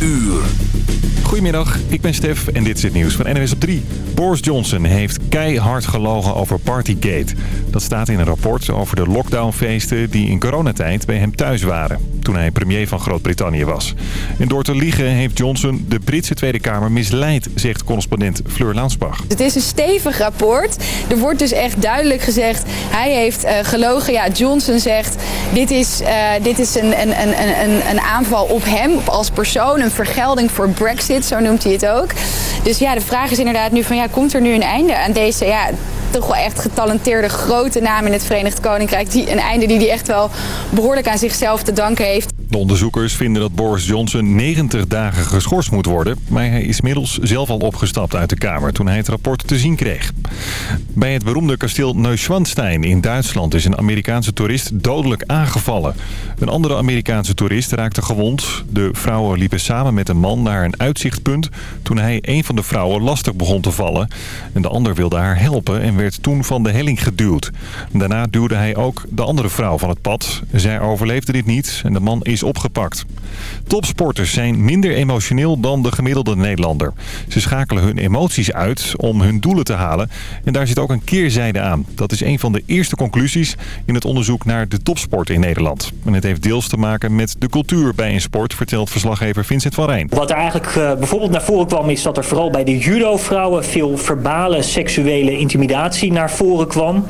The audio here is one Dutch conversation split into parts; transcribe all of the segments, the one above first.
uur. Goedemiddag, ik ben Stef en dit is het nieuws van NWS op 3. Boris Johnson heeft keihard gelogen over Partygate. Dat staat in een rapport over de lockdownfeesten die in coronatijd bij hem thuis waren. Toen hij premier van Groot-Brittannië was. En door te liegen heeft Johnson de Britse Tweede Kamer misleid, zegt correspondent Fleur Lansbach. Het is een stevig rapport. Er wordt dus echt duidelijk gezegd, hij heeft uh, gelogen. Ja, Johnson zegt, dit is, uh, dit is een, een, een, een, een aanval op hem als persoon. Een vergelding voor Brexit, zo noemt hij het ook. Dus ja, de vraag is inderdaad nu van, ja, komt er nu een einde aan deze... Ja, toch wel echt getalenteerde grote naam in het Verenigd Koninkrijk. Die, een einde die hij echt wel behoorlijk aan zichzelf te danken heeft. De onderzoekers vinden dat Boris Johnson 90 dagen geschorst moet worden. Maar hij is middels zelf al opgestapt uit de Kamer toen hij het rapport te zien kreeg. Bij het beroemde kasteel Neuschwanstein in Duitsland is een Amerikaanse toerist dodelijk aangevallen. Een andere Amerikaanse toerist raakte gewond. De vrouwen liepen samen met een man naar een uitzichtpunt toen hij een van de vrouwen lastig begon te vallen. En de ander wilde haar helpen en werd toen van de helling geduwd. Daarna duwde hij ook de andere vrouw van het pad. Zij overleefde dit niet en de man is opgepakt. Topsporters zijn minder emotioneel dan de gemiddelde Nederlander. Ze schakelen hun emoties uit om hun doelen te halen. En daar zit ook een keerzijde aan. Dat is een van de eerste conclusies in het onderzoek naar de topsport in Nederland. En het heeft deels te maken met de cultuur bij een sport, vertelt verslaggever Vincent van Rijn. Wat er eigenlijk uh, bijvoorbeeld naar voren kwam is dat er vooral bij de judo-vrouwen veel verbale seksuele intimidatie naar voren kwam.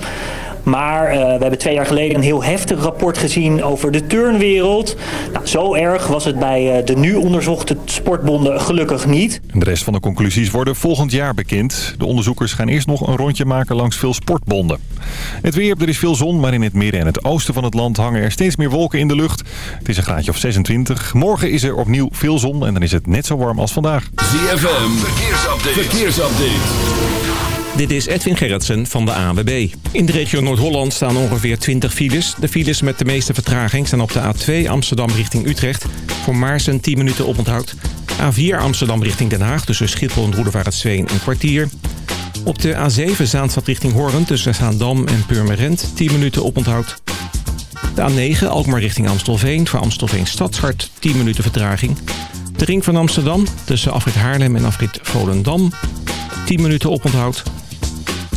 Maar uh, we hebben twee jaar geleden een heel heftig rapport gezien over de turnwereld. Nou, zo erg was het bij uh, de nu onderzochte sportbonden gelukkig niet. De rest van de conclusies worden volgend jaar bekend. De onderzoekers gaan eerst nog een rondje maken langs veel sportbonden. Het weer, er is veel zon, maar in het midden en het oosten van het land hangen er steeds meer wolken in de lucht. Het is een graadje of 26. Morgen is er opnieuw veel zon en dan is het net zo warm als vandaag. ZFM, verkeersupdate. verkeersupdate. Dit is Edwin Gerritsen van de ANWB. In de regio Noord-Holland staan ongeveer 20 files. De files met de meeste vertraging staan op de A2 Amsterdam richting Utrecht. Voor Maarsen 10 minuten oponthoud. A4 Amsterdam richting Den Haag tussen Schiphol en Roedevaartsveen een kwartier. Op de A7 Zaanstad richting Hoorn tussen Zaandam en Purmerend 10 minuten oponthoud. De A9 Alkmaar richting Amstelveen voor Amstelveen Stadshart 10 minuten vertraging. De ring van Amsterdam tussen afrit Haarlem en afrit Volendam 10 minuten oponthoud.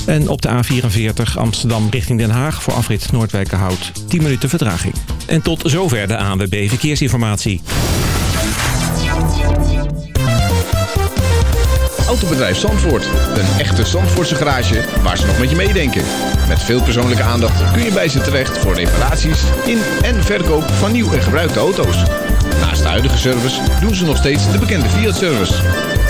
En op de A44 Amsterdam richting Den Haag voor afrit Noordwijkerhout 10 minuten vertraging. En tot zover de ANWB Verkeersinformatie. Autobedrijf Zandvoort. Een echte Zandvoortse garage waar ze nog met je meedenken. Met veel persoonlijke aandacht kun je bij ze terecht voor reparaties in en verkoop van nieuw en gebruikte auto's. Naast de huidige service doen ze nog steeds de bekende Fiat-service.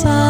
さ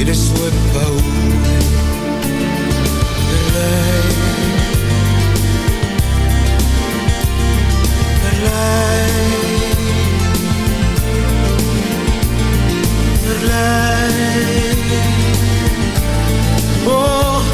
i det svupa ord Belej Belej Belej Oh.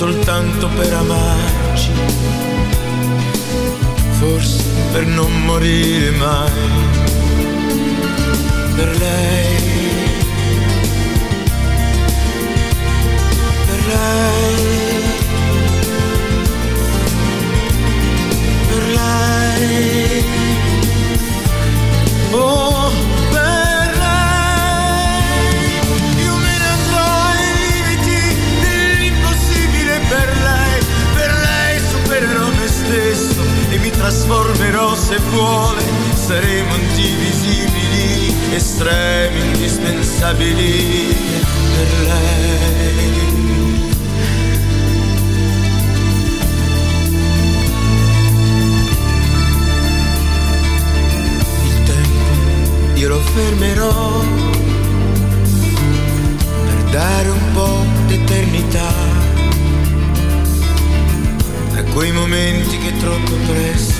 soltanto per amarci, forse per non morire mai, per lei, per lei, per lei, oh trasformerò se vuole, saremo indivisibili, estremi, indispensabili per lei. Il tempo io lo fermerò per dare un po' d'eternità a quei momenti che troppo presto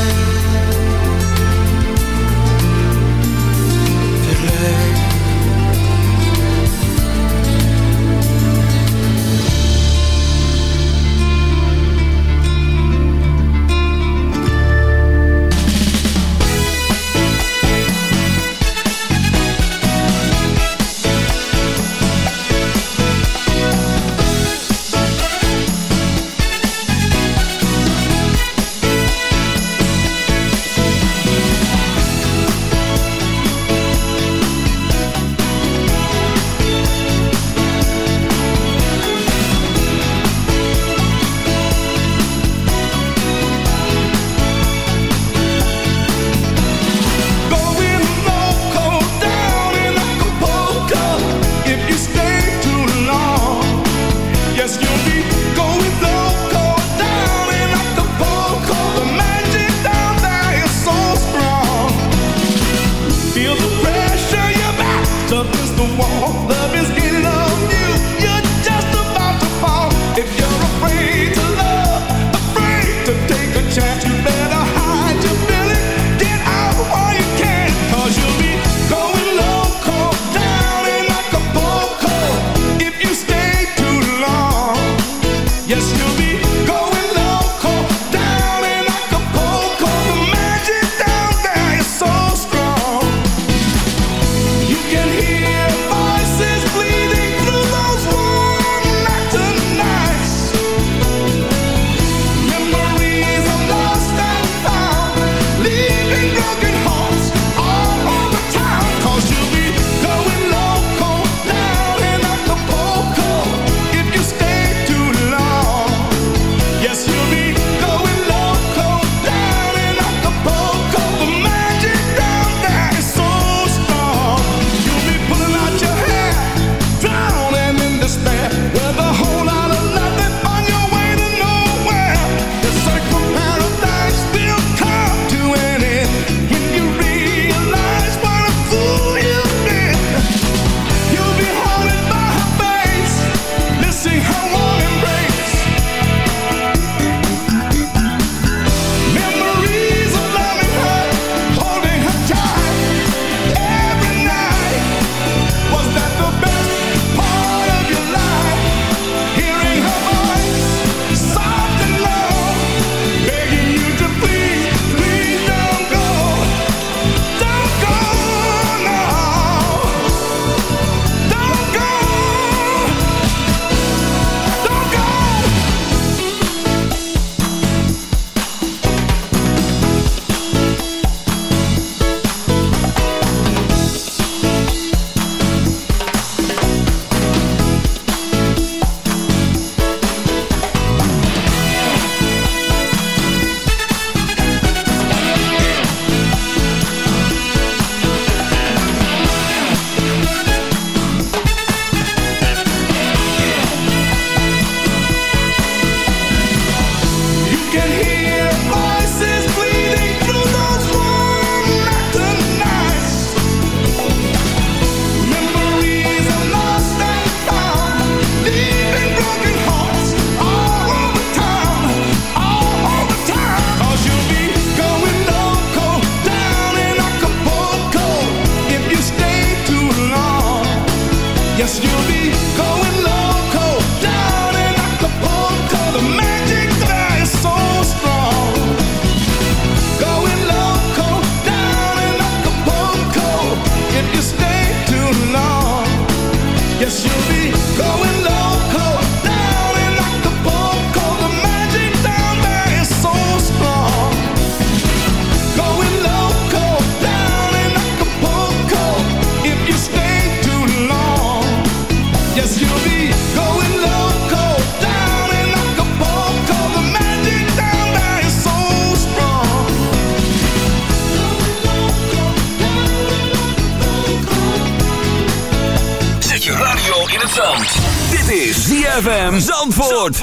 Er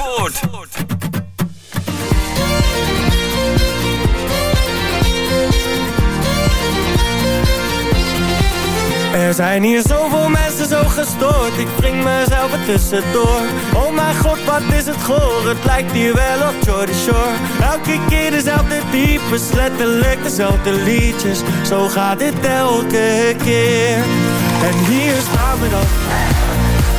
zijn hier zoveel mensen zo gestoord. Ik breng mezelf er tussendoor. Oh mijn god, wat is het goor? Het lijkt hier wel op Jordy Shore. Elke keer dezelfde diepes, Letterlijk dezelfde liedjes. Zo gaat dit elke keer. En hier staan we dan.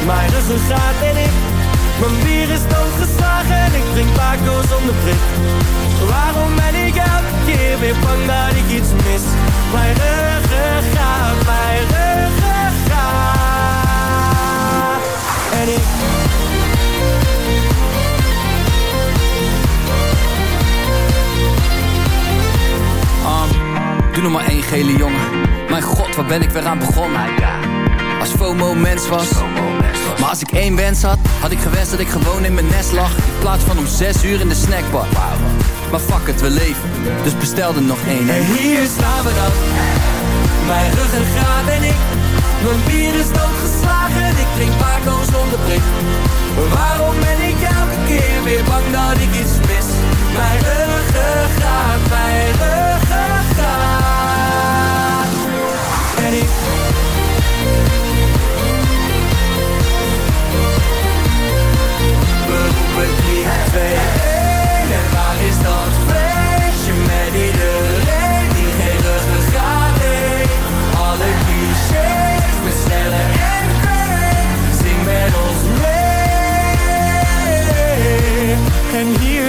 Mijn ruggengraat en ik. Mijn bier is doodgeslagen En ik drink Paco zonder prik Waarom ben ik elke keer weer bang dat ik iets mis Mijn ruggengraat, mijn ruggengraat En ik Um, doe nog maar één gele jongen. Mijn god, waar ben ik weer aan begonnen? Als FOMO mens was. Maar als ik één wens had, had ik gewenst dat ik gewoon in mijn nest lag. In plaats van om zes uur in de snackbar. Maar fuck het, we leven. Dus bestel er nog één. En hier staan we dan. Mijn ruggengraat en ik. Mijn bier is doodgeslagen. Ik drink Paco zonder. Waarom ben ik elke keer weer bang dat ik iets mis? Mijn ruggengraat, mijn ruggengraat.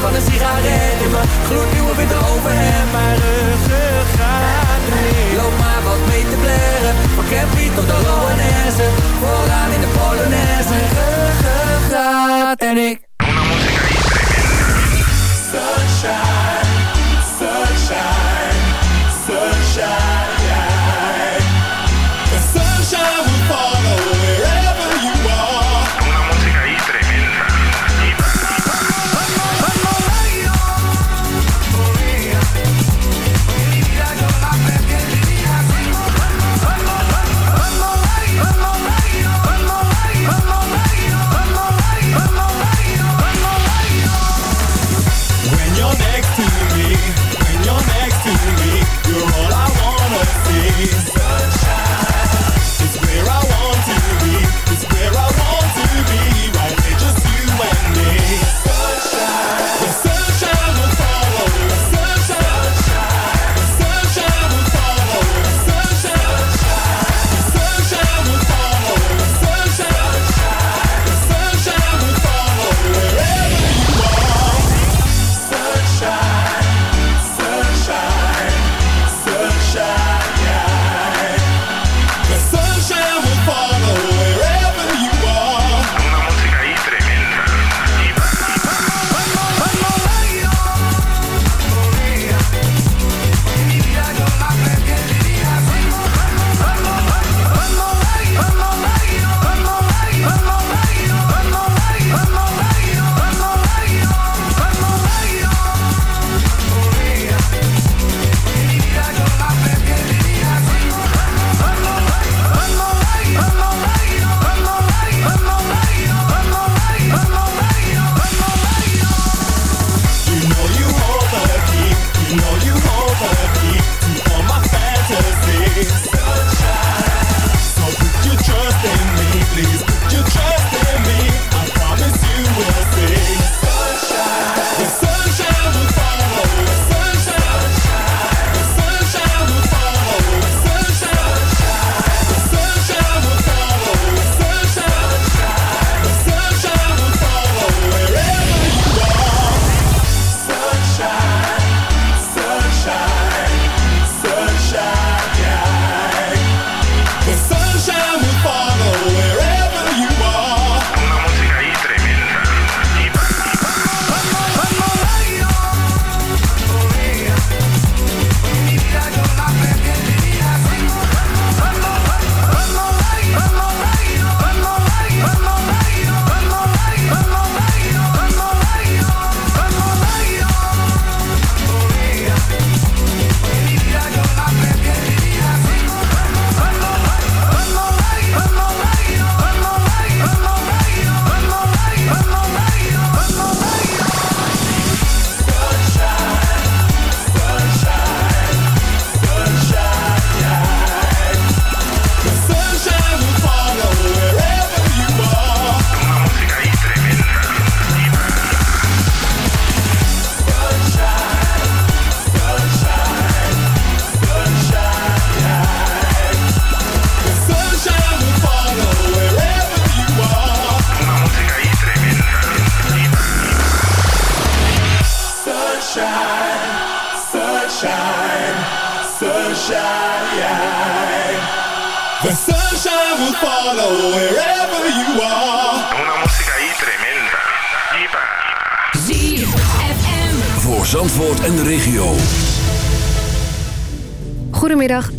van een sigaret in mijn gloednieuwe witte overhemd Mijn gaat niet Loop maar wat mee te blaren Van Campy tot de Loanesse Vooraan in de Polonaise. Gaat en ik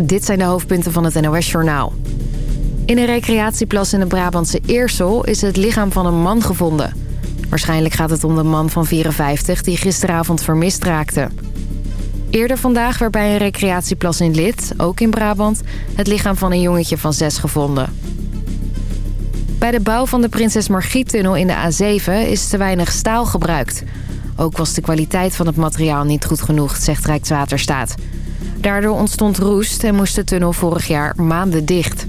dit zijn de hoofdpunten van het NOS-journaal. In een recreatieplas in de Brabantse Eersel is het lichaam van een man gevonden. Waarschijnlijk gaat het om de man van 54 die gisteravond vermist raakte. Eerder vandaag werd bij een recreatieplas in Lid, ook in Brabant... het lichaam van een jongetje van 6 gevonden. Bij de bouw van de Prinses Margriet-tunnel in de A7 is te weinig staal gebruikt. Ook was de kwaliteit van het materiaal niet goed genoeg, zegt Rijkswaterstaat. Daardoor ontstond roest en moest de tunnel vorig jaar maanden dicht.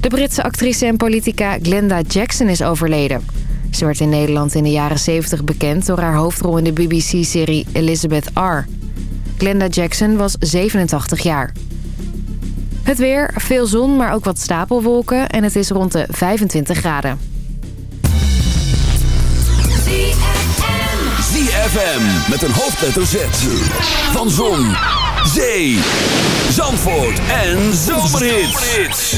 De Britse actrice en politica Glenda Jackson is overleden. Ze werd in Nederland in de jaren 70 bekend door haar hoofdrol in de BBC-serie Elizabeth R. Glenda Jackson was 87 jaar. Het weer, veel zon, maar ook wat stapelwolken en het is rond de 25 graden. ZFM met een hoofdletter Z. Van Zon, Zee, Zandvoort en Zomerhits.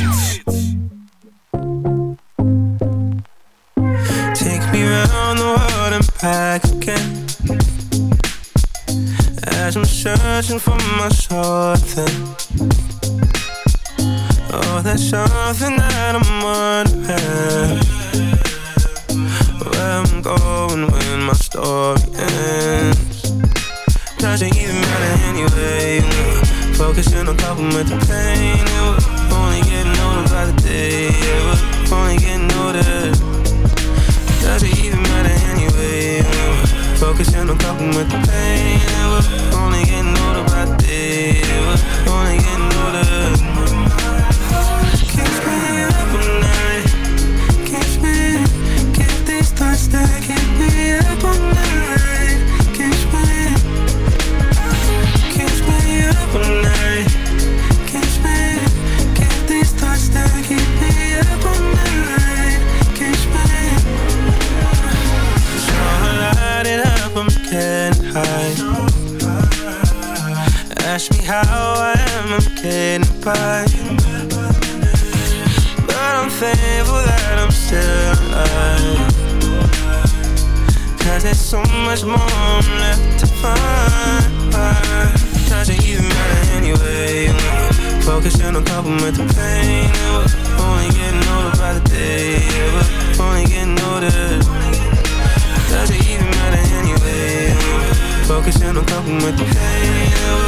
Take me round the world and back again. As I'm searching for my something. Oh, there's something that I'm wondering. Where I'm going when my story ends. Doesn't even matter anyway. Focusing on coping with the pain. Yeah, we're only getting older by the day. Yeah, we're only getting older. Doesn't even matter anyway. Focusing on coping with the pain. Yeah, we're only getting older by the day. Yeah, we're only getting getting. But I'm thankful that I'm still alive. Cause there's so much more left to find. Doesn't even matter anyway. Focusing on coping with the pain. Yeah, only getting older by the day. Yeah, only getting older. Doesn't even matter anyway. Focusing on coping with the pain. Yeah,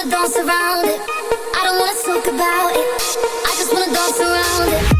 wanna dance around it. I don't wanna talk about it. I just wanna dance around it.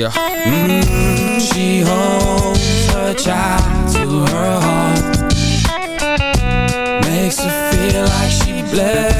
Yeah. Mm -hmm. She holds her child to her heart, makes her feel like she blessed.